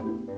much.